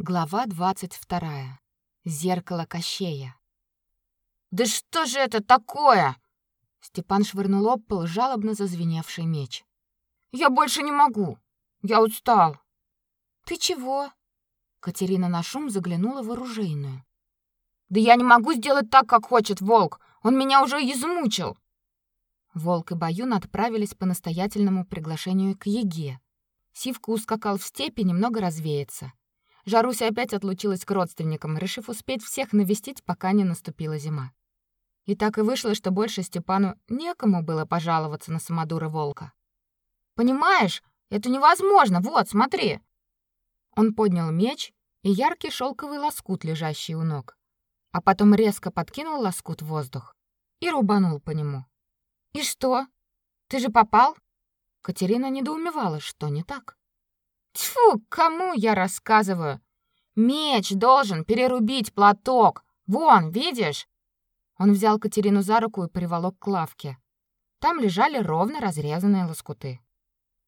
Глава 22. Зеркало Кощея. Да что же это такое? Степан швырнул об пол жалобно зазвеневший меч. Я больше не могу. Я устал. Ты чего? Катерина на шум заглянула в оружейную. Да я не могу сделать так, как хочет волк. Он меня уже измучил. Волк и Баюн отправились по настоятельному приглашению к Еге. Сивка ускакал в степи немного развеяться. Жаруся опять отлучилась к родственникам, решив успеть всех навестить, пока не наступила зима. И так и вышло, что больше Степану некому было пожаловаться на самодура волка. Понимаешь, это невозможно. Вот, смотри. Он поднял меч и яркий шелковый лоскут, лежащий у ног, а потом резко подкинул лоскут в воздух и рубанул по нему. И что? Ты же попал? Катерина недоумевала, что не так. Тьфу, кому я рассказываю? Меч должен перерубить платок. Вон, видишь? Он взял Катерину за руку и приволок к лавке. Там лежали ровно разрезанные лоскуты.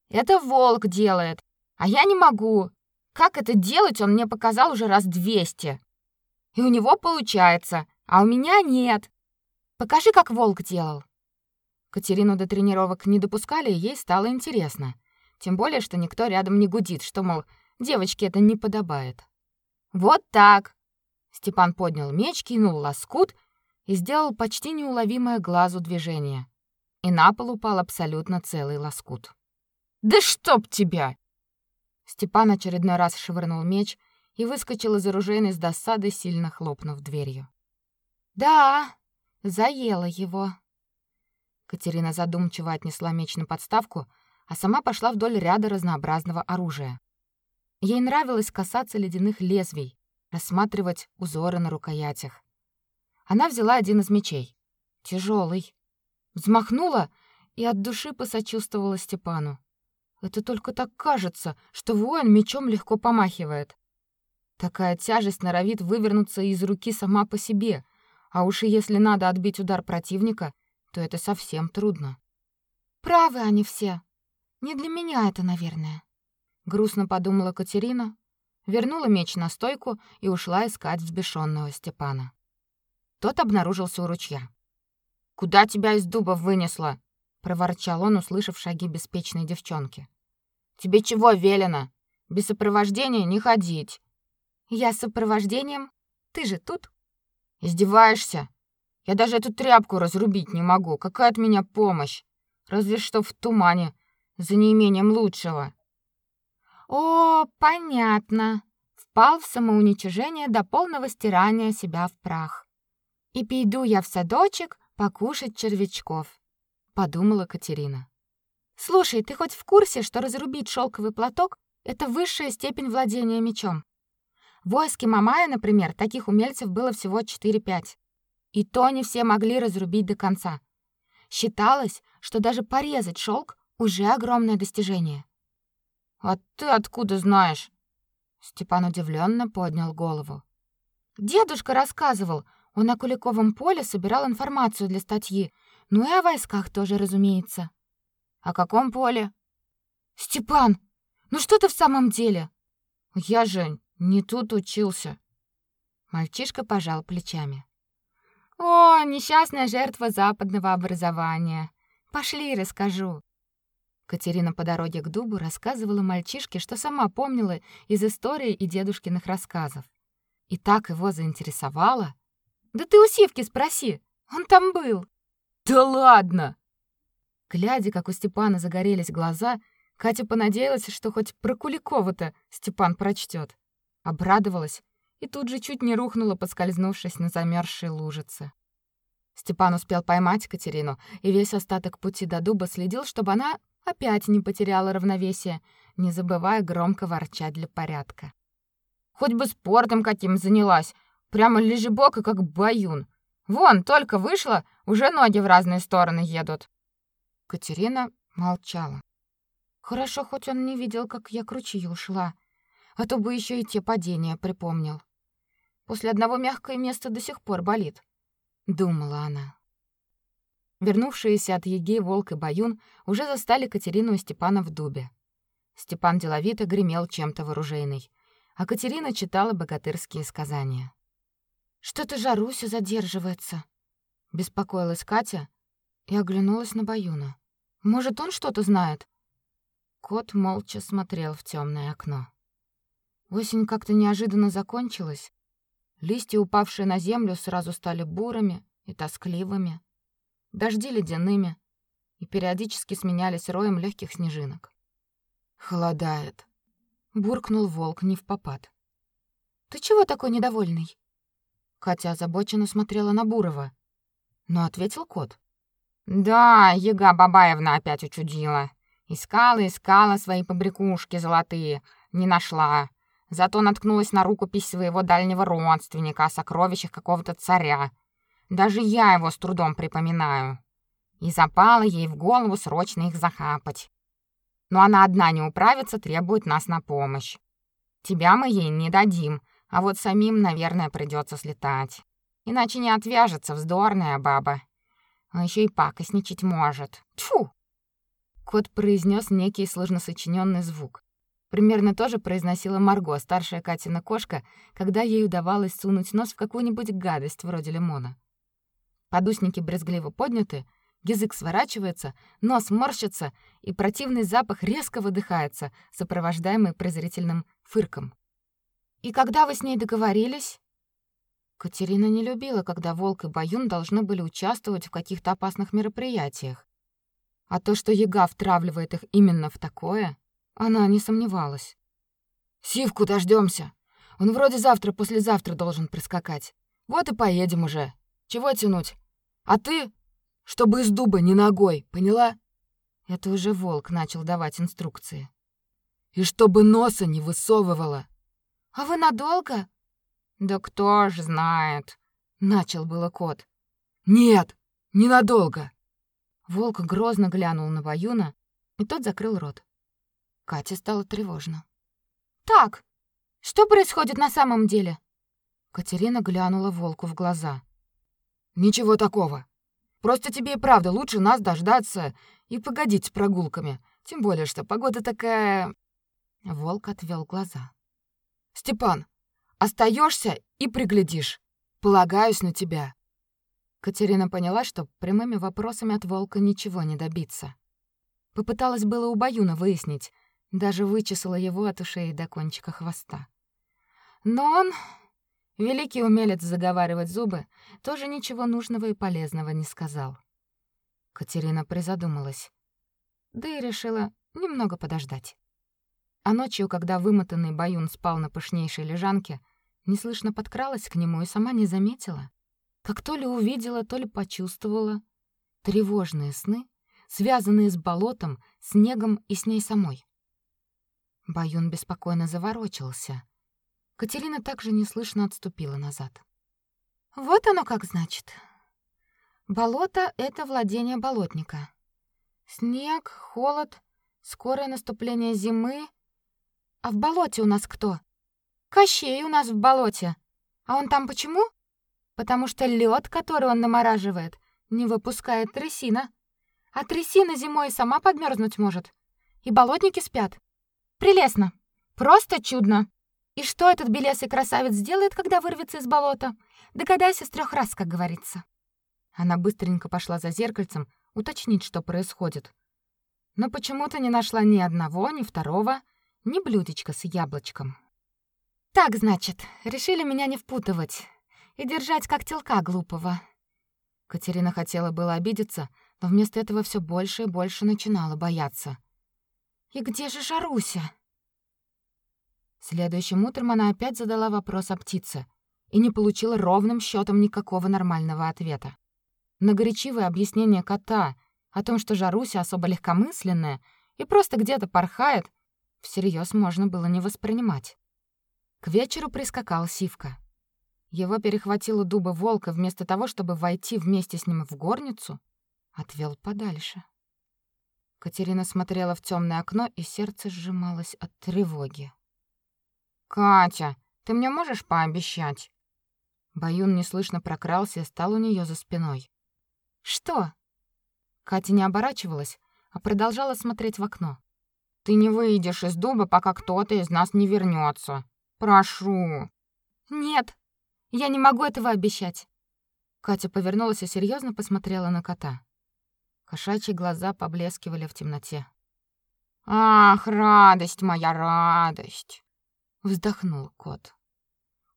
Это волк делает, а я не могу. Как это делать, он мне показал уже раз двести. И у него получается, а у меня нет. Покажи, как волк делал. Катерину до тренировок не допускали, и ей стало интересно. Тем более, что никто рядом не гудит, что, мол, девочке это не подобает. «Вот так!» Степан поднял меч, кинул лоскут и сделал почти неуловимое глазу движение. И на пол упал абсолютно целый лоскут. «Да чтоб тебя!» Степан очередной раз швырнул меч и выскочил из оружейной с досадой, сильно хлопнув дверью. «Да, заело его». Катерина задумчиво отнесла меч на подставку, а сама пошла вдоль ряда разнообразного оружия. Ей нравилось касаться ледяных лезвий, рассматривать узоры на рукоятях. Она взяла один из мечей. тяжелый, Взмахнула и от души посочувствовала Степану. Это только так кажется, что воин мечом легко помахивает. Такая тяжесть норовит вывернуться из руки сама по себе, а уж и если надо отбить удар противника, то это совсем трудно. Правы они все, не для меня это, наверное. Грустно подумала Катерина, вернула меч на стойку и ушла искать взбешенного Степана. Тот обнаружился у ручья. Куда тебя из дуба вынесло? проворчал он, услышав шаги беспечной девчонки. Тебе чего велено? Без сопровождения не ходить. Я с сопровождением? Ты же тут? Издеваешься? Я даже эту тряпку разрубить не могу. Какая от меня помощь? Разве что в тумане за неимением лучшего. О, понятно. Впал в самоуничижение до полного стирания себя в прах. И пойду я в садочек покушать червячков, подумала Катерина. Слушай, ты хоть в курсе, что разрубить шелковый платок это высшая степень владения мечом? В войске Мамая, например, таких умельцев было всего 4-5. И то не все могли разрубить до конца. Считалось, что даже порезать шелк уже огромное достижение. А ты откуда знаешь? Степан удивленно поднял голову. Дедушка рассказывал, он на Куликовом поле собирал информацию для статьи, ну и о войсках тоже, разумеется. О каком поле? Степан, ну что ты в самом деле? Я же не тут учился. Мальчишка пожал плечами. О, несчастная жертва западного образования. Пошли, расскажу. Катерина по дороге к дубу рассказывала мальчишке, что сама помнила из истории и дедушкиных рассказов. И так его заинтересовало. Да ты у Сивки спроси, он там был. Да ладно. Глядя, как у Степана загорелись глаза, Катя понадеялась, что хоть про Куликова-то Степан прочтет. Обрадовалась и тут же чуть не рухнула, поскользнувшись на замерзшей лужице. Степан успел поймать Катерину и весь остаток пути до дуба следил, чтобы она опять не потеряла равновесие, не забывая громко ворчать для порядка. Хоть бы спортом каким занялась, прямо лежебока как баюн. Вон, только вышла, уже ноги в разные стороны едут. Катерина молчала. Хорошо, хоть он не видел, как я к ручью шла, а то бы еще и те падения припомнил. После одного мягкое место до сих пор болит, думала она. Вернувшиеся от Еги Волк и Баюн уже застали Катерину и Степана в дубе. Степан деловито гремел чем-то вооружейный, а Катерина читала богатырские сказания. Что-то Жаруся задерживается, беспокоилась Катя и оглянулась на Баюна. Может, он что-то знает? Кот молча смотрел в темное окно. Осень как-то неожиданно закончилась. Листья, упавшие на землю, сразу стали бурыми и тоскливыми. Дожди ледяными и периодически сменялись роем легких снежинок. Холодает, буркнул волк не в попад. Ты чего такой недовольный? Катя озабоченно смотрела на Бурова, но ответил кот. Да, Ега Бабаевна опять учудила. Искала, искала свои побрякушки золотые, не нашла. Зато наткнулась на рукопись своего дальнего родственника о сокровищах какого-то царя. Даже я его с трудом припоминаю. И запало ей в голову срочно их захапать но она одна не управится, требует нас на помощь. Тебя мы ей не дадим, а вот самим, наверное, придется слетать. Иначе не отвяжется вздорная баба. А еще и пакостничать может. Тьфу!» Кот произнес некий сложно сочиненный звук. Примерно тоже произносила Марго, старшая Катина кошка, когда ей удавалось сунуть нос в какую-нибудь гадость вроде лимона. Подусники брезгливо подняты, Язык сворачивается, нос морщится, и противный запах резко выдыхается, сопровождаемый презрительным фырком. «И когда вы с ней договорились?» Катерина не любила, когда Волк и Баюн должны были участвовать в каких-то опасных мероприятиях. А то, что Яга втравливает их именно в такое, она не сомневалась. «Сивку дождемся. Он вроде завтра-послезавтра должен прискакать. Вот и поедем уже. Чего тянуть? А ты чтобы из дуба не ногой, поняла? Это уже волк начал давать инструкции. И чтобы носа не высовывала. А вы надолго? Да кто ж знает, начал было кот. Нет, ненадолго. Волк грозно глянул на Баюна, и тот закрыл рот. Кате стало тревожно. Так, что происходит на самом деле? Катерина глянула волку в глаза. Ничего такого. Просто тебе и правда лучше нас дождаться и погодить с прогулками. Тем более, что погода такая...» Волк отвел глаза. «Степан, остаешься и приглядишь. Полагаюсь на тебя». Катерина поняла, что прямыми вопросами от волка ничего не добиться. Попыталась было у Баюна выяснить, даже вычесала его от ушей до кончика хвоста. Но он Великий умелец заговаривать зубы тоже ничего нужного и полезного не сказал. Катерина призадумалась. Да и решила немного подождать. А ночью, когда вымотанный Баюн спал на пышнейшей лежанке, неслышно подкралась к нему и сама не заметила, как то ли увидела, то ли почувствовала тревожные сны, связанные с болотом, снегом и с ней самой. Баюн беспокойно заворочился, Катерина также неслышно отступила назад. Вот оно как значит. Болото это владение болотника. Снег, холод, скорое наступление зимы. А в болоте у нас кто? Кощей у нас в болоте. А он там почему? Потому что лед, который он намораживает, не выпускает трясина. А трясина зимой сама подмерзнуть может. И болотники спят. Прелестно. Просто чудно. И что этот белесый красавец сделает, когда вырвется из болота? Догадайся с трех раз, как говорится. Она быстренько пошла за зеркальцем, уточнить, что происходит. Но почему-то не нашла ни одного, ни второго, ни блюдечка с яблочком. Так, значит, решили меня не впутывать и держать как телка глупого. Катерина хотела было обидеться, но вместо этого все больше и больше начинала бояться. И где же Жаруся? Следующим утром она опять задала вопрос о птице и не получила ровным счетом никакого нормального ответа. На горячивое объяснение кота о том, что Жаруся особо легкомысленная и просто где-то порхает, всерьез можно было не воспринимать. К вечеру прискакал Сивка. Его перехватил у дуба волка вместо того, чтобы войти вместе с ним в горницу, отвел подальше. Катерина смотрела в темное окно, и сердце сжималось от тревоги. Катя, ты мне можешь пообещать? Баюн неслышно прокрался и стал у нее за спиной. Что? Катя не оборачивалась, а продолжала смотреть в окно. Ты не выйдешь из дуба, пока кто-то из нас не вернется. Прошу. Нет. Я не могу этого обещать. Катя повернулась и серьезно посмотрела на кота. Кошачьи глаза поблескивали в темноте. Ах, радость моя, радость, вздохнул кот.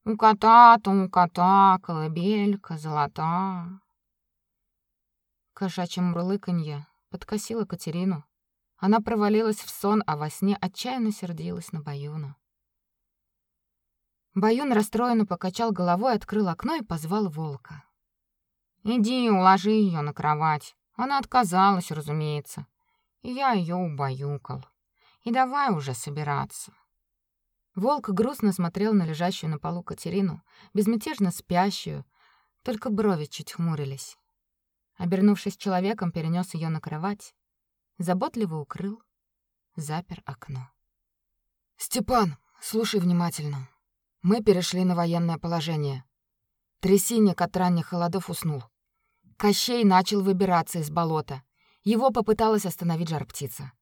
У кота-то у кота колыбелька золота. Кошачье мурлыканье подкосило Катерину. Она провалилась в сон, а во сне отчаянно сердилась на Баюна. Баюн расстроенно покачал головой, открыл окно и позвал волка. «Иди, уложи ее на кровать». Она отказалась, разумеется. И я ее убаюкал. И давай уже собираться. Волк грустно смотрел на лежащую на полу Катерину, безмятежно спящую, только брови чуть хмурились. Обернувшись человеком, перенес ее на кровать, заботливо укрыл, запер окно. «Степан, слушай внимательно. Мы перешли на военное положение. Трясинник от ранних холодов уснул. Кощей начал выбираться из болота. Его попыталась остановить жар-птица.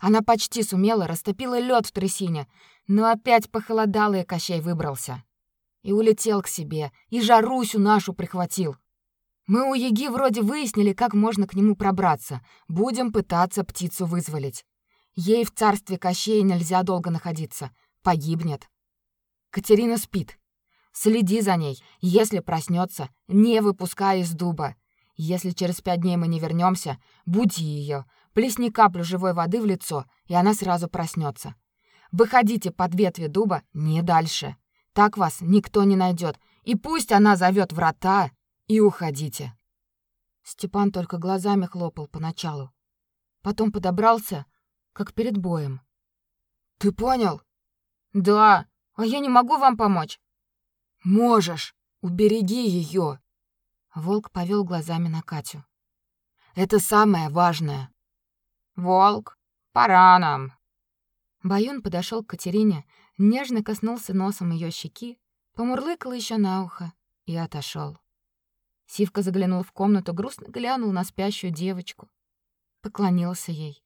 Она почти сумела, растопила лед в трясине, но опять похолодало, и Кощей выбрался. И улетел к себе, и Жарусю нашу прихватил. Мы у Еги вроде выяснили, как можно к нему пробраться. Будем пытаться птицу вызволить. Ей в царстве Кощея нельзя долго находиться. Погибнет. Катерина спит. Следи за ней. Если проснется, не выпускай из дуба. Если через пять дней мы не вернемся, буди ее, плесни каплю живой воды в лицо, и она сразу проснется. Выходите под ветви дуба не дальше. Так вас никто не найдет. И пусть она зовет врата, и уходите. Степан только глазами хлопал поначалу. Потом подобрался, как перед боем. Ты понял? Да. А я не могу вам помочь. Можешь. Убереги ее. Волк повел глазами на Катю. Это самое важное. Волк, пора нам. Баюн подошел к Катерине, нежно коснулся носом ее щеки, помурлыкал еще на ухо и отошел. Сивка заглянул в комнату, грустно глянул на спящую девочку, поклонился ей.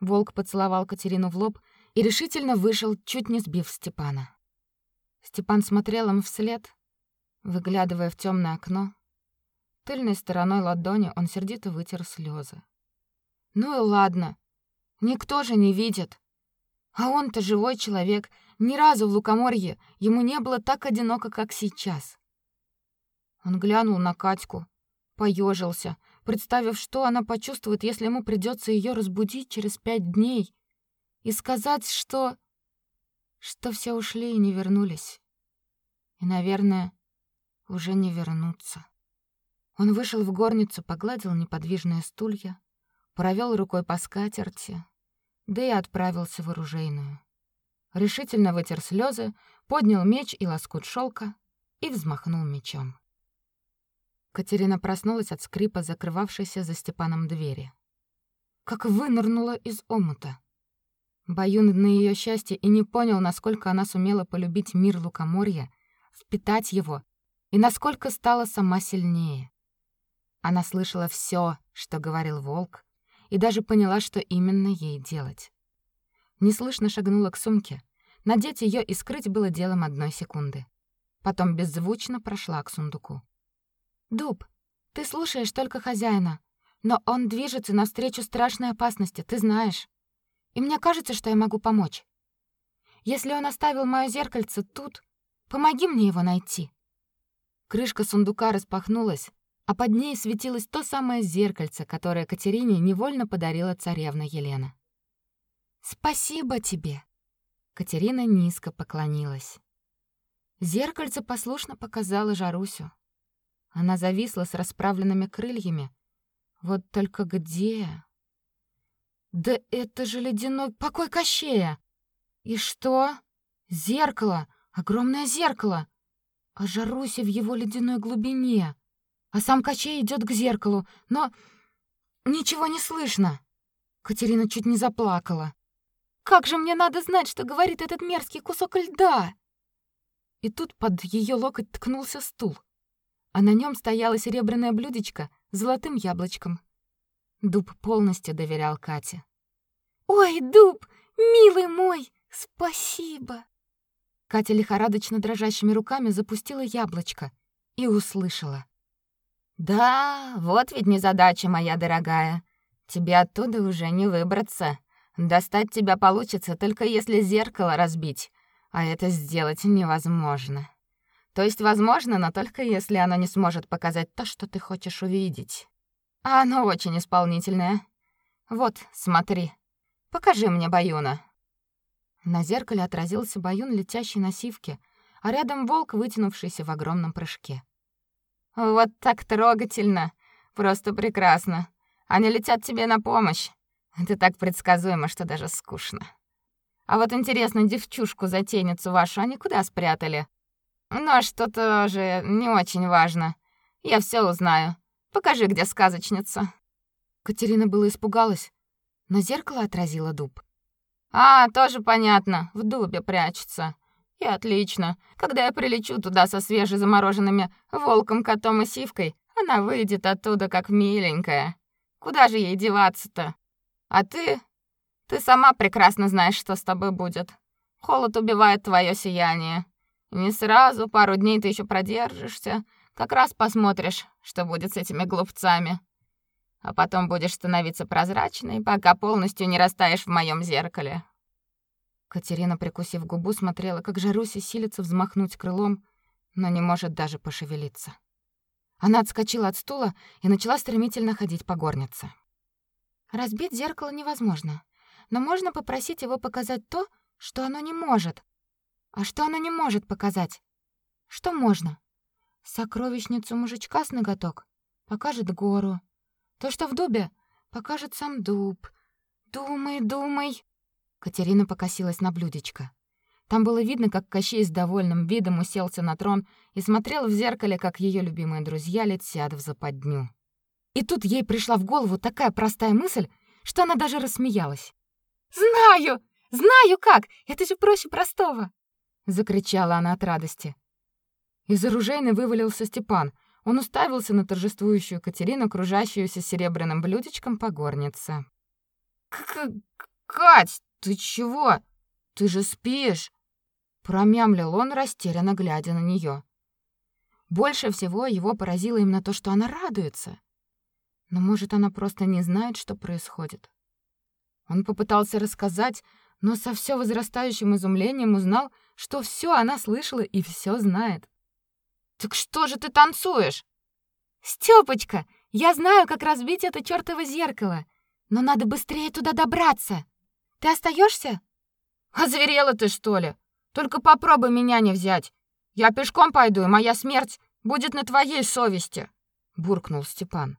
Волк поцеловал Катерину в лоб и решительно вышел, чуть не сбив Степана. Степан смотрел им вслед, выглядывая в темное окно. Тыльной стороной ладони он сердито вытер слезы. Ну и ладно. Никто же не видит. А он-то живой человек. Ни разу в Лукоморье ему не было так одиноко, как сейчас. Он глянул на Катьку, поежился, представив, что она почувствует, если ему придется ее разбудить через пять дней и сказать, что... что все ушли и не вернулись. И, наверное, уже не вернутся. Он вышел в горницу, погладил неподвижные стулья, провел рукой по скатерти, да и отправился в оружейную. Решительно вытер слезы, поднял меч и лоскут шелка и взмахнул мечом. Катерина проснулась от скрипа закрывавшейся за Степаном двери. Как вынырнула из омута. Баюн на ее счастье и не понял, насколько она сумела полюбить мир лукоморья, впитать его, и насколько стала сама сильнее. Она слышала все, что говорил волк, и даже поняла, что именно ей делать. Неслышно шагнула к сумке. Надеть ее и скрыть было делом одной секунды. Потом беззвучно прошла к сундуку. «Дуб, ты слушаешь только хозяина, но он движется навстречу страшной опасности, ты знаешь. И мне кажется, что я могу помочь. Если он оставил моё зеркальце тут, помоги мне его найти». Крышка сундука распахнулась, а под ней светилось то самое зеркальце, которое Катерине невольно подарила царевна Елена. «Спасибо тебе!» Катерина низко поклонилась. Зеркальце послушно показало Жарусю. Она зависла с расправленными крыльями. Вот только где? Да это же ледяной покой Кощея! И что? Зеркало! Огромное зеркало! А Жаруся в его ледяной глубине! А сам Кощей идет к зеркалу, но ничего не слышно. Катерина чуть не заплакала. Как же мне надо знать, что говорит этот мерзкий кусок льда? И тут под ее локоть ткнулся стул, а на нем стояло серебряное блюдечко с золотым яблочком. Дуб полностью доверял Кате. «Ой, Дуб, милый мой, спасибо!» Катя лихорадочно дрожащими руками запустила яблочко и услышала. «Да, вот ведь незадача, моя дорогая. Тебе оттуда уже не выбраться. Достать тебя получится только если зеркало разбить, а это сделать невозможно. То есть возможно, но только если оно не сможет показать то, что ты хочешь увидеть. А оно очень исполнительное. Вот, смотри. Покажи мне Баюна. На зеркале отразился Баюн, летящий на сивке, а рядом волк, вытянувшийся в огромном прыжке. Вот так трогательно, просто прекрасно. Они летят тебе на помощь. Это так предсказуемо, что даже скучно. А вот интересно, девчушку-затейницу вашу они куда спрятали? Ну, а что тоже не очень важно. Я все узнаю. Покажи, где сказочница. Катерина было испугалась, но зеркало отразило дуб. А, тоже понятно, в дубе прячется. И отлично. Когда я прилечу туда со свежезамороженными волком, котом и сивкой, она выйдет оттуда как миленькая. Куда же ей деваться-то? А ты? Ты сама прекрасно знаешь, что с тобой будет. Холод убивает твое сияние. Не сразу, пару дней ты еще продержишься. Как раз посмотришь, что будет с этими глупцами. А потом будешь становиться прозрачной, пока полностью не растаешь в моем зеркале. Катерина, прикусив губу, смотрела, как Жаруся силится взмахнуть крылом, но не может даже пошевелиться. Она отскочила от стула и начала стремительно ходить по горнице. Разбить зеркало невозможно, но можно попросить его показать то, что оно не может, а что оно не может показать? Что можно? Сокровищницу мужичка с ноготок покажет гору. То, что в дубе, покажет сам дуб. Думай, думай. Катерина покосилась на блюдечко. Там было видно, как Кощей с довольным видом уселся на трон и смотрел в зеркале, как ее любимые друзья летят в западню. И тут ей пришла в голову такая простая мысль, что она даже рассмеялась. «Знаю! Знаю как! Это же проще простого!» закричала она от радости. Из оружейной вывалился Степан. Он уставился на торжествующую Катерину, кружащуюся серебряным блюдечком по горнице. К Кать, ты чего? Ты же спишь? промямлил он, растерянно глядя на нее. Больше всего его поразило именно то, что она радуется. Но может, она просто не знает, что происходит. Он попытался рассказать, но со все возрастающим изумлением узнал, что все она слышала и все знает. Так что же ты танцуешь? Стёпочка, я знаю, как разбить это чёртово зеркало, но надо быстрее туда добраться. Ты остаешься? Озверела ты, что ли? Только попробуй меня не взять. Я пешком пойду, и моя смерть будет на твоей совести, буркнул Степан.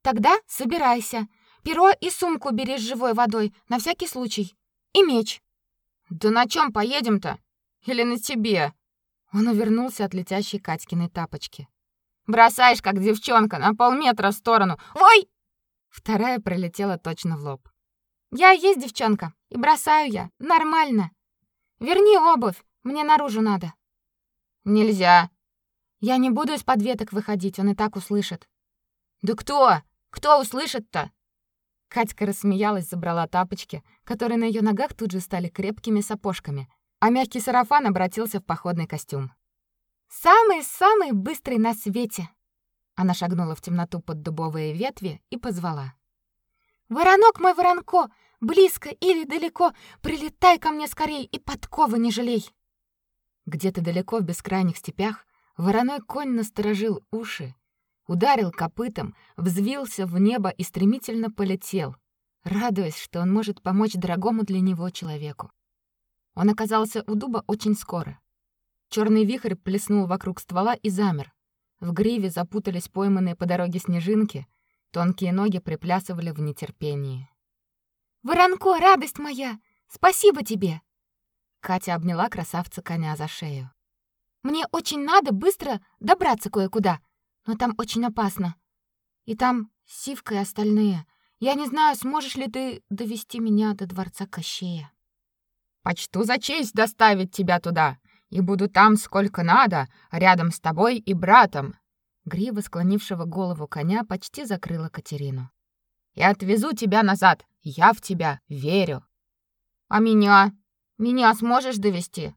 Тогда собирайся. Перо и сумку бери с живой водой на всякий случай. И меч. Да на чем поедем-то? Или на тебе? Он увернулся от летящей Катькиной тапочки. Бросаешь, как девчонка, на полметра в сторону. Ой! Вторая пролетела точно в лоб. Я есть девчонка, и бросаю я. Нормально. Верни обувь, мне наружу надо. Нельзя. Я не буду из-под веток выходить, он и так услышит. Да кто? Кто услышит-то? Катька рассмеялась, забрала тапочки, которые на ее ногах тут же стали крепкими сапожками, а мягкий сарафан обратился в походный костюм. «Самый-самый быстрый на свете!» Она шагнула в темноту под дубовые ветви и позвала. «Воронок мой, воронко, близко или далеко, прилетай ко мне скорей и подковы не жалей!» Где-то далеко в бескрайних степях вороной конь насторожил уши ударил копытом, взвился в небо и стремительно полетел, радуясь, что он может помочь дорогому для него человеку. Он оказался у дуба очень скоро. Черный вихрь плеснул вокруг ствола и замер. В гриве запутались пойманные по дороге снежинки, тонкие ноги приплясывали в нетерпении. «Воронко, радость моя! Спасибо тебе!» Катя обняла красавца коня за шею. «Мне очень надо быстро добраться кое-куда, но там очень опасно. И там Сивка и остальные. Я не знаю, сможешь ли ты довести меня до дворца Кощея. Почту за честь доставить тебя туда, и буду там сколько надо, рядом с тобой и братом. Грива склонившего голову коня почти закрыла Катерину. Я отвезу тебя назад. Я в тебя верю. А меня? Меня сможешь довести?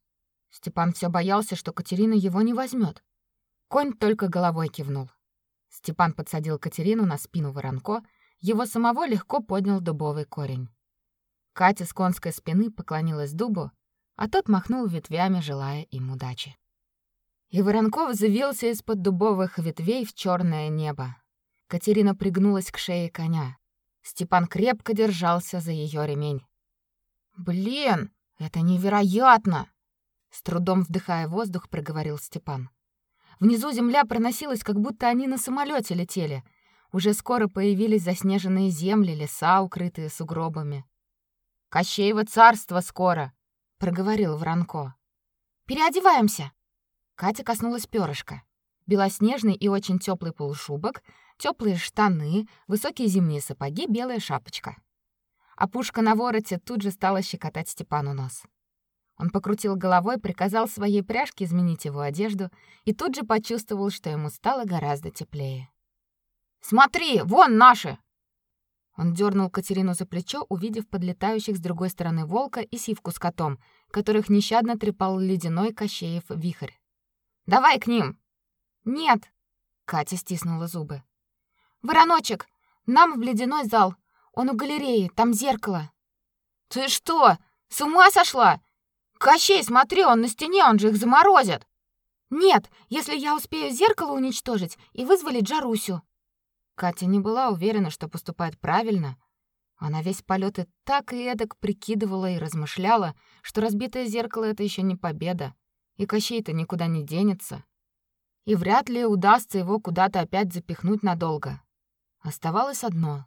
Степан все боялся, что Катерина его не возьмет. Конь только головой кивнул. Степан подсадил Катерину на спину воронко, его самого легко поднял дубовый корень. Катя с конской спины поклонилась дубу, а тот махнул ветвями, желая им удачи. И Воронков завился из-под дубовых ветвей в черное небо. Катерина пригнулась к шее коня. Степан крепко держался за ее ремень. «Блин, это невероятно!» С трудом вдыхая воздух, проговорил Степан. Внизу земля проносилась, как будто они на самолете летели. Уже скоро появились заснеженные земли, леса, укрытые сугробами. «Кощеево царство скоро!» — проговорил Вранко. «Переодеваемся!» Катя коснулась перышка. Белоснежный и очень теплый полушубок, теплые штаны, высокие зимние сапоги, белая шапочка. А пушка на вороте тут же стала щекотать Степану нос. Он покрутил головой, приказал своей пряжке изменить его одежду и тут же почувствовал, что ему стало гораздо теплее. «Смотри, вон наши!» Он дернул Катерину за плечо, увидев подлетающих с другой стороны волка и сивку с котом, которых нещадно трепал ледяной Кощеев вихрь. «Давай к ним!» «Нет!» — Катя стиснула зубы. «Вороночек, нам в ледяной зал. Он у галереи, там зеркало». «Ты что, с ума сошла? Кощей, смотри, он на стене, он же их заморозит. Нет, если я успею зеркало уничтожить и вызволить Жарусю. Катя не была уверена, что поступает правильно. Она весь полет и так и эдак прикидывала и размышляла, что разбитое зеркало это еще не победа, и Кощей-то никуда не денется. И вряд ли удастся его куда-то опять запихнуть надолго. Оставалось одно.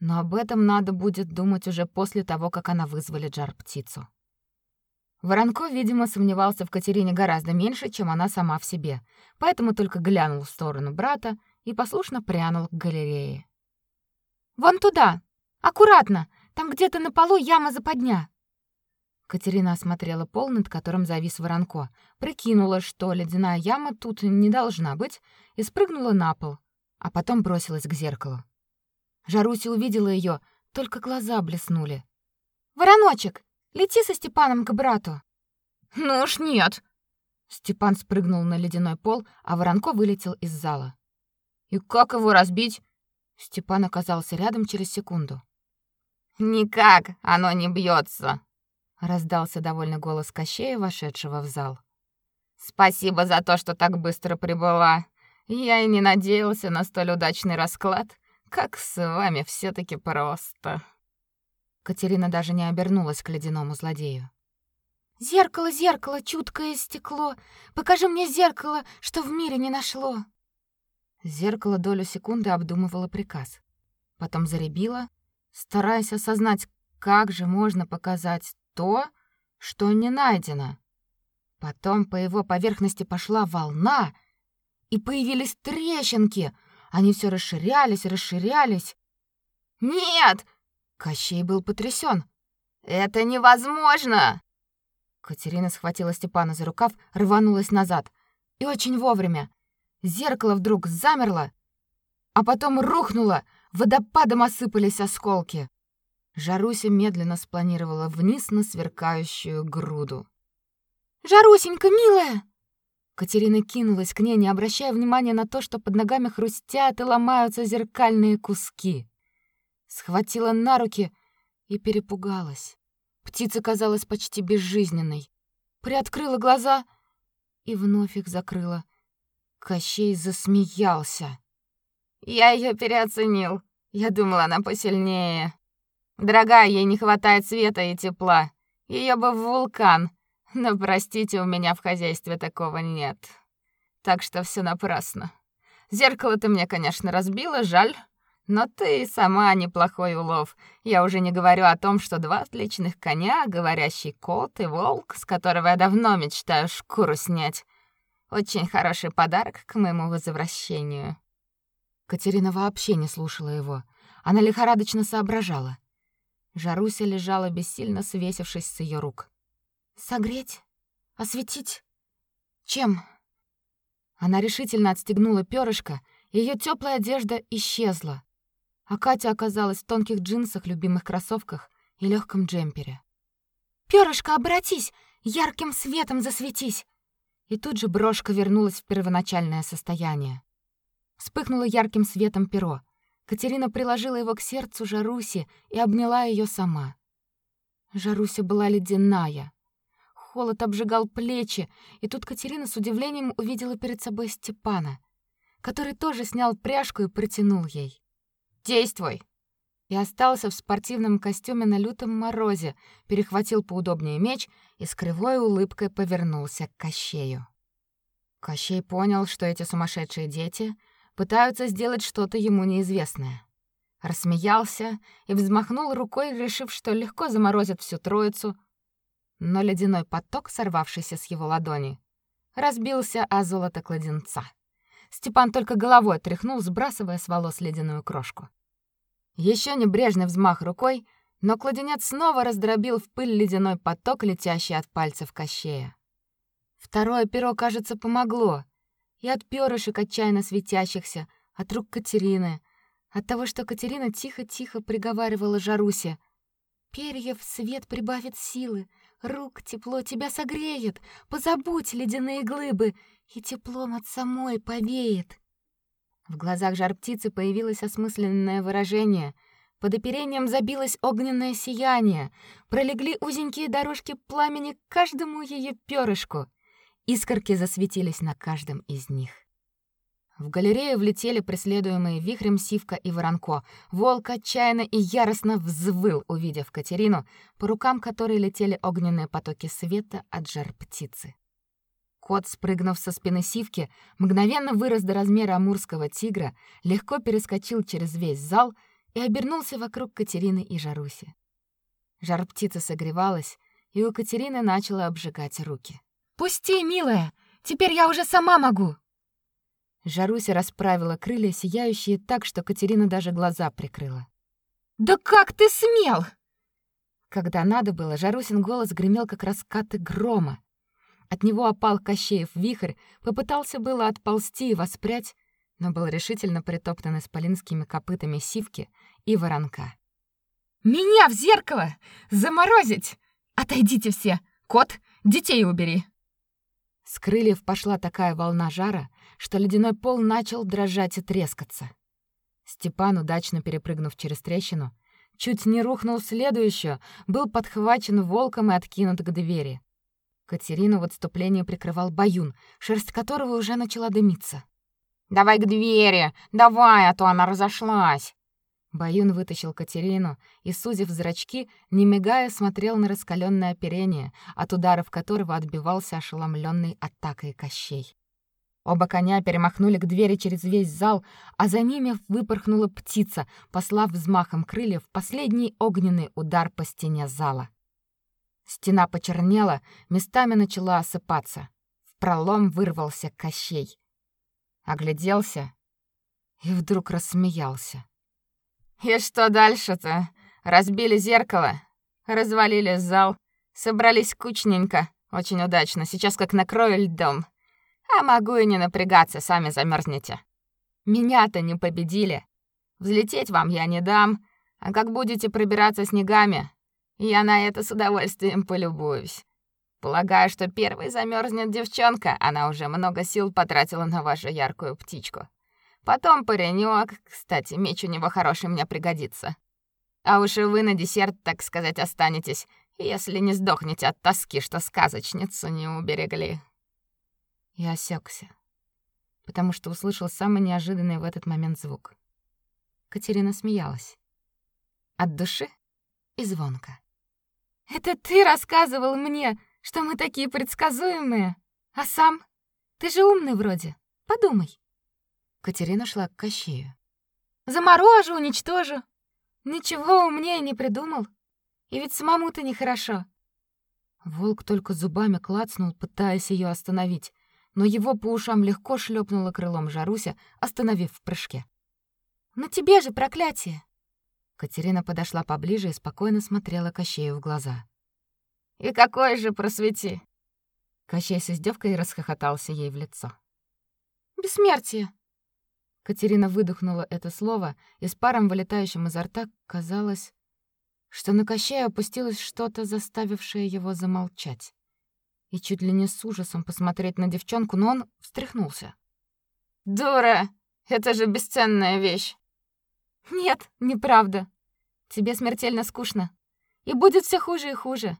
Но об этом надо будет думать уже после того, как она вызволит жар-птицу. Воронко, видимо, сомневался в Катерине гораздо меньше, чем она сама в себе, поэтому только глянул в сторону брата и послушно прянул к галерее. «Вон туда! Аккуратно! Там где-то на полу яма западня!» Катерина осмотрела пол, над которым завис воронко, прикинула, что ледяная яма тут не должна быть, и спрыгнула на пол, а потом бросилась к зеркалу. Жаруся увидела ее, только глаза блеснули. «Вороночек, Лети со Степаном к брату. Ну уж нет. Степан спрыгнул на ледяной пол, а Воронко вылетел из зала. И как его разбить? Степан оказался рядом через секунду. Никак, оно не бьется, раздался довольный голос Кощея, вошедшего в зал. Спасибо за то, что так быстро прибыла. Я и не надеялся на столь удачный расклад. Как с вами все таки просто. Катерина даже не обернулась к ледяному злодею. Зеркало, зеркало, чуткое стекло, покажи мне зеркало, что в мире не нашло. Зеркало долю секунды обдумывало приказ, потом заребило, стараясь осознать, как же можно показать то, что не найдено. Потом по его поверхности пошла волна, и появились трещинки. Они все расширялись, расширялись. Нет, Кощей был потрясен. Это невозможно. Катерина схватила Степана за рукав, рванулась назад. И очень вовремя. Зеркало вдруг замерло, а потом рухнуло, водопадом осыпались осколки. Жаруся медленно спланировала вниз на сверкающую груду. «Жарусенька, милая!» Катерина кинулась к ней, не обращая внимания на то, что под ногами хрустят и ломаются зеркальные куски схватила на руки и перепугалась. Птица казалась почти безжизненной. Приоткрыла глаза и вновь их закрыла. Кощей засмеялся. Я ее переоценил. Я думала, она посильнее. Дорогая, ей не хватает света и тепла. Ее бы в вулкан. Но простите, у меня в хозяйстве такого нет. Так что все напрасно. Зеркало ты мне, конечно, разбила, жаль. Но ты сама неплохой улов. Я уже не говорю о том, что два отличных коня, говорящий кот и волк, с которого я давно мечтаю шкуру снять. Очень хороший подарок к моему возвращению. Катерина вообще не слушала его. Она лихорадочно соображала. Жаруся лежала бессильно свесившись с ее рук. Согреть? Осветить? Чем? Она решительно отстегнула перышко, и её тёплая одежда исчезла а Катя оказалась в тонких джинсах, любимых кроссовках и легком джемпере. «Пёрышко, обратись! ярким светом засветись!» И тут же брошка вернулась в первоначальное состояние. Вспыхнуло ярким светом перо. Катерина приложила его к сердцу Жаруси и обняла ее сама. Жаруся была ледяная. Холод обжигал плечи, и тут Катерина с удивлением увидела перед собой Степана, который тоже снял пряжку и протянул ей. «Действуй!» И остался в спортивном костюме на лютом морозе, перехватил поудобнее меч и с кривой улыбкой повернулся к Кощею. Кощей понял, что эти сумасшедшие дети пытаются сделать что-то ему неизвестное. Рассмеялся и взмахнул рукой, решив, что легко заморозит всю троицу, но ледяной поток, сорвавшийся с его ладони, разбился о золото кладенца. Степан только головой тряхнул, сбрасывая с волос ледяную крошку. Еще небрежный взмах рукой, но кладенец снова раздробил в пыль ледяной поток, летящий от пальцев Кощея. Второе перо, кажется, помогло. И от перышек отчаянно светящихся, от рук Катерины, от того, что Катерина тихо-тихо приговаривала Жарусе. «Перьев свет прибавит силы, рук тепло тебя согреет, позабудь ледяные глыбы, и теплом от самой повеет». В глазах жар-птицы появилось осмысленное выражение — под оперением забилось огненное сияние, пролегли узенькие дорожки пламени к каждому ее перышку. Искорки засветились на каждом из них. В галерею влетели преследуемые вихрем Сивка и Воронко. Волк отчаянно и яростно взвыл, увидев Катерину, по рукам которой летели огненные потоки света от жар птицы. Кот, спрыгнув со спины Сивки, мгновенно вырос до размера амурского тигра, легко перескочил через весь зал и обернулся вокруг Катерины и Жаруси. Жар птицы согревалась, и у Катерины начала обжигать руки. «Пусти, милая! Теперь я уже сама могу!» Жаруся расправила крылья, сияющие так, что Катерина даже глаза прикрыла. «Да как ты смел!» Когда надо было, Жарусин голос гремел, как раскаты грома. От него опал Кощеев вихрь, попытался было отползти и воспрять, но был решительно притоптан исполинскими копытами сивки и воронка. «Меня в зеркало! Заморозить! Отойдите все! Кот, детей убери!» С крыльев пошла такая волна жара, что ледяной пол начал дрожать и трескаться. Степан, удачно перепрыгнув через трещину, чуть не рухнул в следующую, был подхвачен волком и откинут к двери. Катерину в отступлении прикрывал баюн, шерсть которого уже начала дымиться. «Давай к двери! Давай, а то она разошлась!» Баюн вытащил Катерину и, сузив зрачки, не мигая, смотрел на раскаленное оперение, от ударов которого отбивался ошеломленный атакой Кощей. Оба коня перемахнули к двери через весь зал, а за ними выпорхнула птица, послав взмахом крыльев последний огненный удар по стене зала. Стена почернела, местами начала осыпаться. В пролом вырвался Кощей. Огляделся и вдруг рассмеялся. И что дальше-то? Разбили зеркало, развалили зал, собрались кучненько, очень удачно. Сейчас как накрою льдом. А могу и не напрягаться, сами замерзнете. Меня-то не победили. Взлететь вам я не дам, а как будете пробираться снегами, я на это с удовольствием полюбуюсь. Полагаю, что первой замерзнет девчонка, она уже много сил потратила на вашу яркую птичку. Потом паренек, кстати, меч у него хороший мне пригодится. А уж и вы на десерт, так сказать, останетесь, если не сдохнете от тоски, что сказочницу не уберегли. Я осекся, потому что услышал самый неожиданный в этот момент звук. Катерина смеялась. От души и звонко. «Это ты рассказывал мне, что мы такие предсказуемые, а сам? Ты же умный вроде, подумай». Катерина шла к Кощею. «Заморожу, уничтожу. Ничего умнее не придумал. И ведь самому-то нехорошо». Волк только зубами клацнул, пытаясь ее остановить, но его по ушам легко шлепнуло крылом Жаруся, остановив в прыжке. «На тебе же проклятие!» Катерина подошла поближе и спокойно смотрела Кощею в глаза. «И какой же просвети!» Кощей с издевкой расхохотался ей в лицо. «Бессмертие!» Катерина выдохнула это слово, и с паром, вылетающим изо рта, казалось, что на Кощея опустилось что-то, заставившее его замолчать. и чуть ли не с ужасом посмотреть на девчонку, но он встряхнулся. «Дура! Это же бесценная вещь!» «Нет, неправда. Тебе смертельно скучно. И будет все хуже и хуже.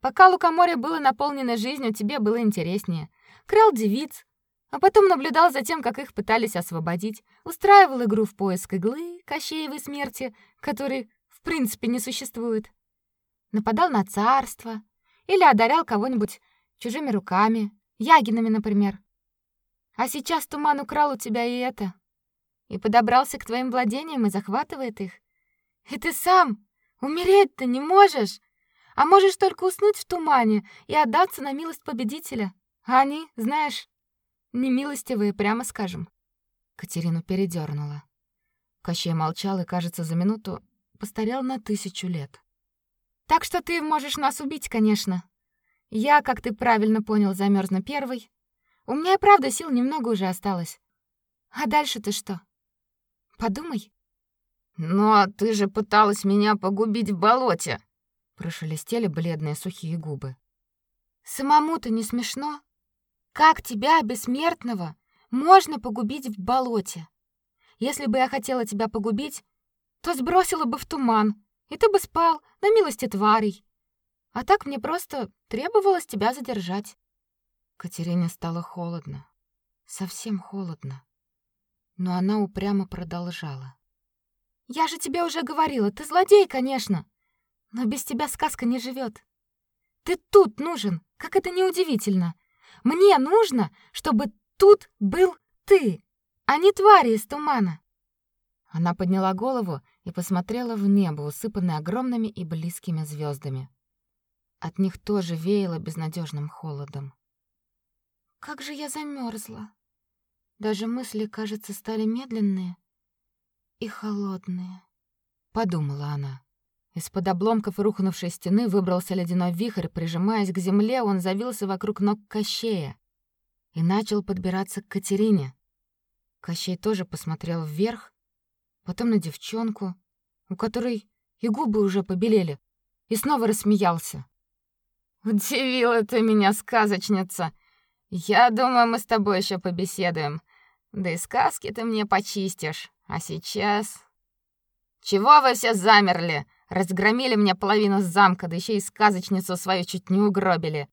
Пока Лукоморье было наполнено жизнью, тебе было интереснее. Крал девиц, а потом наблюдал за тем, как их пытались освободить, устраивал игру в поиск иглы, Кощеевой смерти, которой в принципе не существует. Нападал на царство или одарял кого-нибудь чужими руками, Ягинами, например. А сейчас туман украл у тебя и это. И подобрался к твоим владениям и захватывает их. И ты сам умереть-то не можешь, а можешь только уснуть в тумане и отдаться на милость победителя. А они, знаешь, Немилостивые, прямо скажем. Катерину передернула. Кощей молчал и, кажется, за минуту постарел на тысячу лет. Так что ты можешь нас убить, конечно. Я, как ты правильно понял, замерзну первый. У меня и правда сил немного уже осталось. А дальше ты что? Подумай. Но ты же пыталась меня погубить в болоте, прошелестели бледные сухие губы. Самому-то не смешно? Как тебя, бессмертного, можно погубить в болоте? Если бы я хотела тебя погубить, то сбросила бы в туман, и ты бы спал на милости тварей. А так мне просто требовалось тебя задержать. Катерине стало холодно. Совсем холодно. Но она упрямо продолжала. Я же тебе уже говорила, ты злодей, конечно. Но без тебя сказка не живет. Ты тут нужен, как это неудивительно. Мне нужно, чтобы тут был ты, а не твари из тумана. Она подняла голову и посмотрела в небо, усыпанное огромными и близкими звездами. От них тоже веяло безнадежным холодом. Как же я замерзла. Даже мысли, кажется, стали медленные и холодные, подумала она. Из-под обломков рухнувшей стены выбрался ледяной вихрь, прижимаясь к земле, он завился вокруг ног Кощея и начал подбираться к Катерине. Кощей тоже посмотрел вверх, потом на девчонку, у которой и губы уже побелели, и снова рассмеялся. «Удивила ты меня, сказочница! Я думаю, мы с тобой еще побеседуем. Да и сказки ты мне почистишь. А сейчас...» «Чего вы все замерли?» Разгромили мне половину замка, да еще и сказочницу свою чуть не угробили.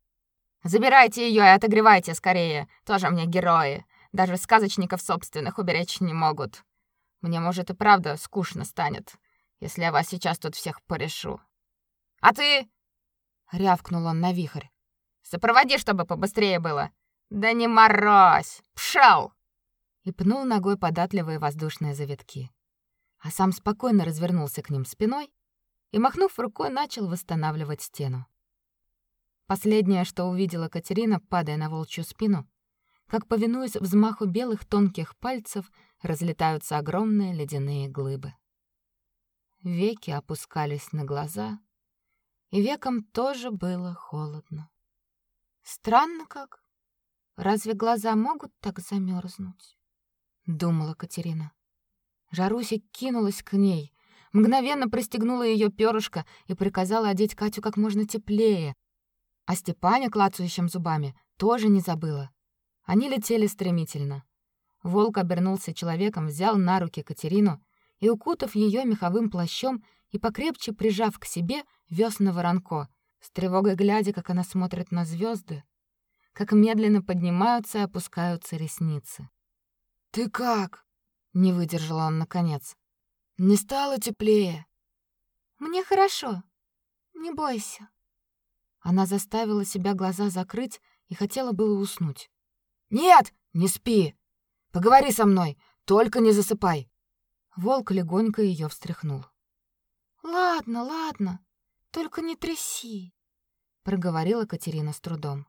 Забирайте ее и отогревайте скорее. Тоже мне герои. Даже сказочников собственных уберечь не могут. Мне, может, и правда скучно станет, если я вас сейчас тут всех порешу. А ты? рявкнул он на вихрь. Сопроводи, чтобы побыстрее было. Да не морозь. Пшал. И пнул ногой податливые воздушные завитки. А сам спокойно развернулся к ним спиной и, махнув рукой, начал восстанавливать стену. Последнее, что увидела Катерина, падая на волчью спину, как, повинуясь взмаху белых тонких пальцев, разлетаются огромные ледяные глыбы. Веки опускались на глаза, и векам тоже было холодно. Странно как. Разве глаза могут так замерзнуть? думала Катерина. Жаруся кинулась к ней, мгновенно пристегнула ее перышко и приказала одеть Катю как можно теплее. А Степаня, клацающим зубами, тоже не забыла. Они летели стремительно. Волк обернулся человеком, взял на руки Катерину и, укутав ее меховым плащом и покрепче прижав к себе, вёз на воронко, с тревогой глядя, как она смотрит на звезды, как медленно поднимаются и опускаются ресницы. «Ты как?» — не выдержал он наконец. Не стало теплее. Мне хорошо. Не бойся. Она заставила себя глаза закрыть и хотела было уснуть. Нет, не спи. Поговори со мной, только не засыпай. Волк легонько ее встряхнул. Ладно, ладно. Только не тряси, проговорила Катерина с трудом.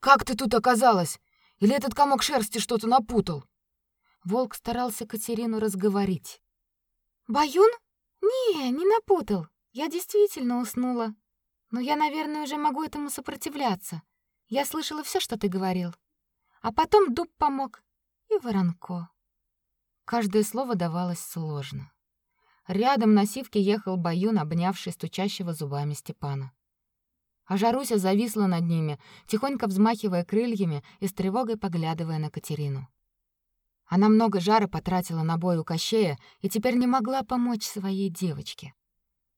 Как ты тут оказалась? Или этот комок шерсти что-то напутал? Волк старался Катерину разговорить. Баюн? Не, не напутал. Я действительно уснула. Но я, наверное, уже могу этому сопротивляться. Я слышала все, что ты говорил. А потом дуб помог и воронко. Каждое слово давалось сложно. Рядом на сивке ехал Баюн, обнявший стучащего зубами Степана. а Жаруся зависла над ними, тихонько взмахивая крыльями и с тревогой поглядывая на Катерину. Она много жара потратила на бой у Кощея и теперь не могла помочь своей девочке.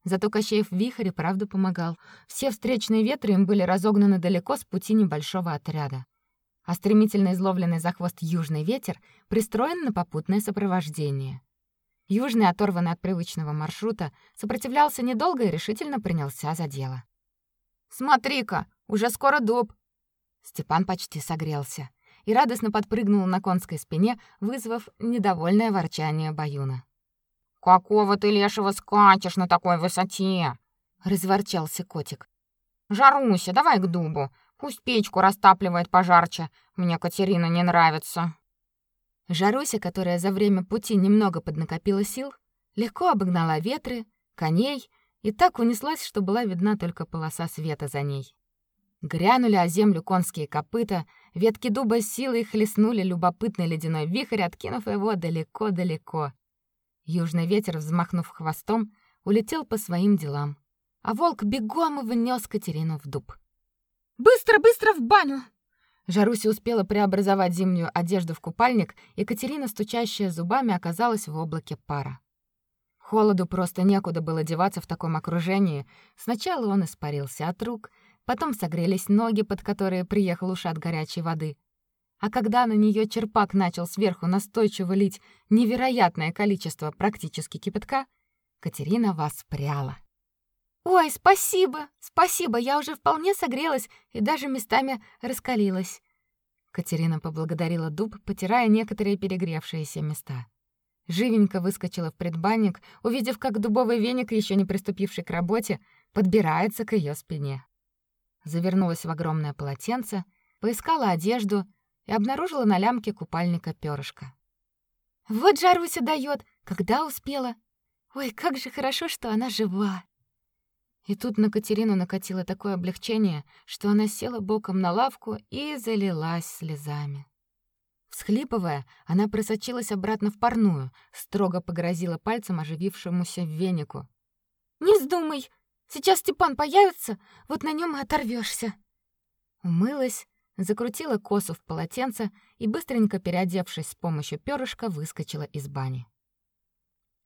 Зато Кощеев вихрь и правда помогал. Все встречные ветры им были разогнаны далеко с пути небольшого отряда. А стремительно изловленный за хвост южный ветер пристроен на попутное сопровождение. Южный, оторванный от привычного маршрута, сопротивлялся недолго и решительно принялся за дело. «Смотри-ка, уже скоро дуб!» Степан почти согрелся и радостно подпрыгнул на конской спине, вызвав недовольное ворчание Баюна. «Какого ты, лешего, скачешь на такой высоте?» — разворчался котик. «Жаруся, давай к дубу. Пусть печку растапливает пожарче. Мне Катерина не нравится». Жаруся, которая за время пути немного поднакопила сил, легко обогнала ветры, коней и так унеслась, что была видна только полоса света за ней. Грянули о землю конские копыта, ветки дуба силой хлестнули любопытный ледяной вихрь, откинув его далеко-далеко. Южный ветер, взмахнув хвостом, улетел по своим делам, а волк бегом внес Катерину в дуб. «Быстро, быстро в баню!» Жаруся успела преобразовать зимнюю одежду в купальник, и Катерина, стучащая зубами, оказалась в облаке пара. Холоду просто некуда было деваться в таком окружении. Сначала он испарился от рук, потом согрелись ноги, под которые приехал ушат горячей воды. А когда на нее черпак начал сверху настойчиво лить невероятное количество практически кипятка, Катерина воспряла. «Ой, спасибо, спасибо, я уже вполне согрелась и даже местами раскалилась». Катерина поблагодарила дуб, потирая некоторые перегревшиеся места. Живенько выскочила в предбанник, увидев, как дубовый веник, еще не приступивший к работе, подбирается к ее спине. Завернулась в огромное полотенце, поискала одежду и обнаружила на лямке купальника перышко. Вот Жаруся даёт, когда успела. Ой, как же хорошо, что она жива. И тут на Катерину накатило такое облегчение, что она села боком на лавку и залилась слезами. Всхлипывая, она просочилась обратно в парную, строго погрозила пальцем оживившемуся венику. «Не вздумай! Сейчас Степан появится, вот на нем и оторвешься. Умылась, закрутила косу в полотенце и, быстренько переодевшись с помощью перышка, выскочила из бани.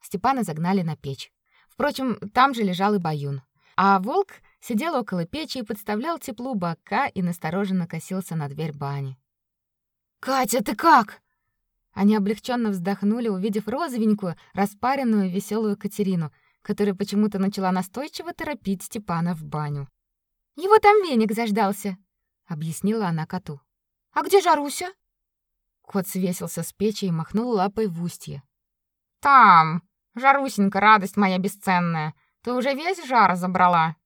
Степана загнали на печь. Впрочем, там же лежал и баюн. А волк сидел около печи и подставлял теплу бока и настороженно косился на дверь бани. «Катя, ты как?» Они облегченно вздохнули, увидев розовенькую, распаренную, веселую Катерину, которая почему-то начала настойчиво торопить Степана в баню. «Его там веник заждался», объяснила она коту. А где Жаруся? Кот свесился с печи и махнул лапой в устье. Там, Жарусенька, радость моя бесценная. Ты уже весь жар забрала.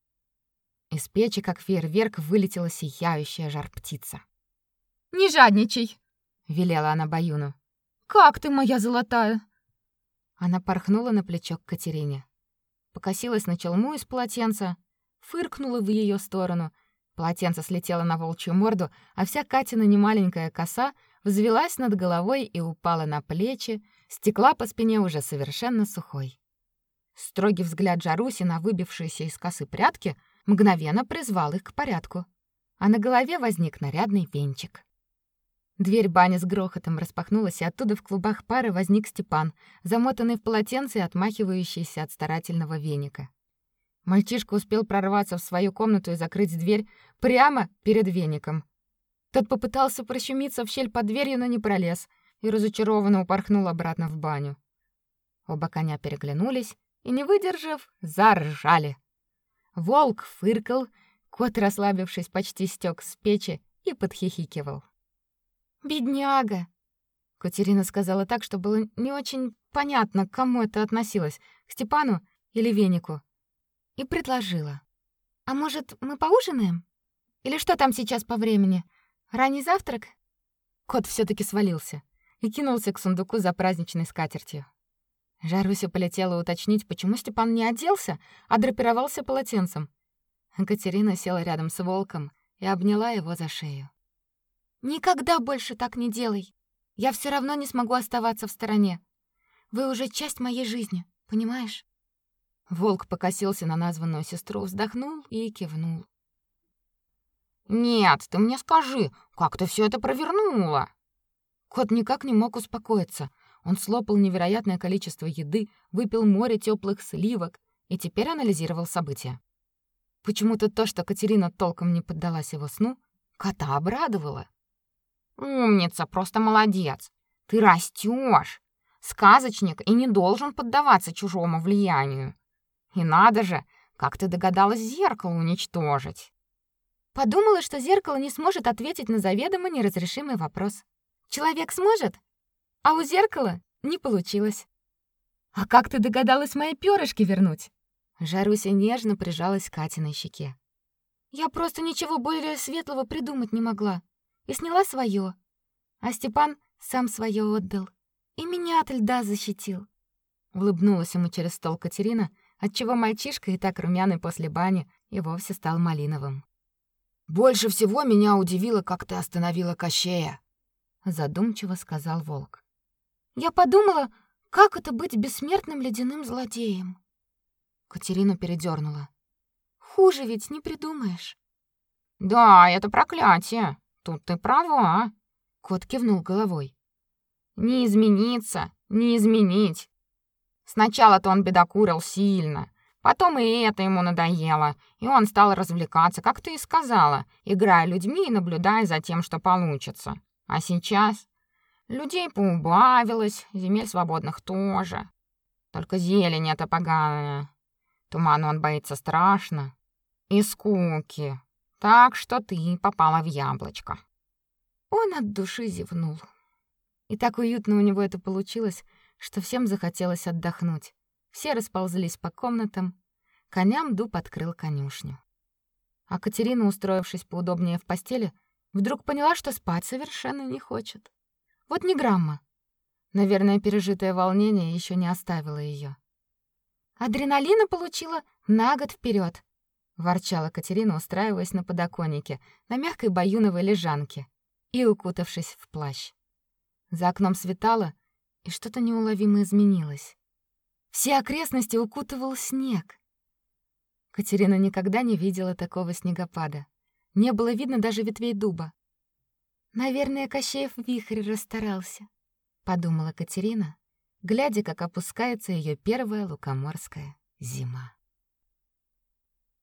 Из печи, как фейерверк, вылетела сияющая жар-птица. «Не жадничай!» — велела она Баюну. «Как ты, моя золотая!» Она порхнула на плечо к Катерине. Покосилась на челму из полотенца, фыркнула в ее сторону — Полотенце слетело на волчью морду, а вся Катина немаленькая коса взвилась над головой и упала на плечи, стекла по спине уже совершенно сухой. Строгий взгляд Жаруси на выбившиеся из косы прядки мгновенно призвал их к порядку, а на голове возник нарядный венчик. Дверь бани с грохотом распахнулась, и оттуда в клубах пары возник Степан, замотанный в полотенце и отмахивающийся от старательного веника. Мальчишка успел прорваться в свою комнату и закрыть дверь прямо перед веником. Тот попытался прощемиться в щель под дверью, но не пролез, и разочарованно упорхнул обратно в баню. Оба коня переглянулись и, не выдержав, заржали. Волк фыркал, кот, расслабившись, почти стёк с печи и подхихикивал. «Бедняга!» Катерина сказала так, что было не очень понятно, к кому это относилось, к Степану или Венику и предложила. «А может, мы поужинаем? Или что там сейчас по времени? Ранний завтрак?» Кот все таки свалился и кинулся к сундуку за праздничной скатертью. Жаруся полетела уточнить, почему Степан не оделся, а драпировался полотенцем. Катерина села рядом с волком и обняла его за шею. «Никогда больше так не делай. Я все равно не смогу оставаться в стороне. Вы уже часть моей жизни, понимаешь?» Волк покосился на названную сестру, вздохнул и кивнул. Нет, ты мне скажи, как ты все это провернула? Кот никак не мог успокоиться. Он слопал невероятное количество еды, выпил море теплых сливок и теперь анализировал события. Почему-то то, что Катерина толком не поддалась его сну, кота обрадовало. Умница, просто молодец. Ты растешь. Сказочник и не должен поддаваться чужому влиянию. И надо же, как ты догадалась зеркало уничтожить? Подумала, что зеркало не сможет ответить на заведомо неразрешимый вопрос. Человек сможет, а у зеркала не получилось. А как ты догадалась мои перышки вернуть? Жаруся нежно прижалась к Катиной щеке. Я просто ничего более светлого придумать не могла и сняла свое. А Степан сам свое отдал и меня от льда защитил. Улыбнулась ему через стол Катерина, отчего мальчишка и так румяный после бани и вовсе стал малиновым. Больше всего меня удивило, как ты остановила Кощея, задумчиво сказал волк. Я подумала, как это быть бессмертным ледяным злодеем. Катерина передернула. Хуже ведь не придумаешь. Да, это проклятие. Тут ты права. Кот кивнул головой. Не измениться, не изменить. Сначала-то он бедокурил сильно, потом и это ему надоело, и он стал развлекаться, как ты и сказала, играя людьми и наблюдая за тем, что получится. А сейчас людей поубавилось, земель свободных тоже. Только зелень эта поганая. Туману он боится страшно. И скуки. Так что ты попала в яблочко. Он от души зевнул. И так уютно у него это получилось, что всем захотелось отдохнуть. Все расползлись по комнатам. Коням дуб открыл конюшню. А Катерина, устроившись поудобнее в постели, вдруг поняла, что спать совершенно не хочет. Вот ни грамма. Наверное, пережитое волнение еще не оставило ее. Адреналина получила на год вперед, ворчала Катерина, устраиваясь на подоконнике, на мягкой баюновой лежанке и укутавшись в плащ. За окном светало, и что-то неуловимо изменилось. Все окрестности укутывал снег. Катерина никогда не видела такого снегопада. Не было видно даже ветвей дуба. Наверное, Кощеев вихрь расстарался, подумала Катерина, глядя, как опускается ее первая лукоморская зима.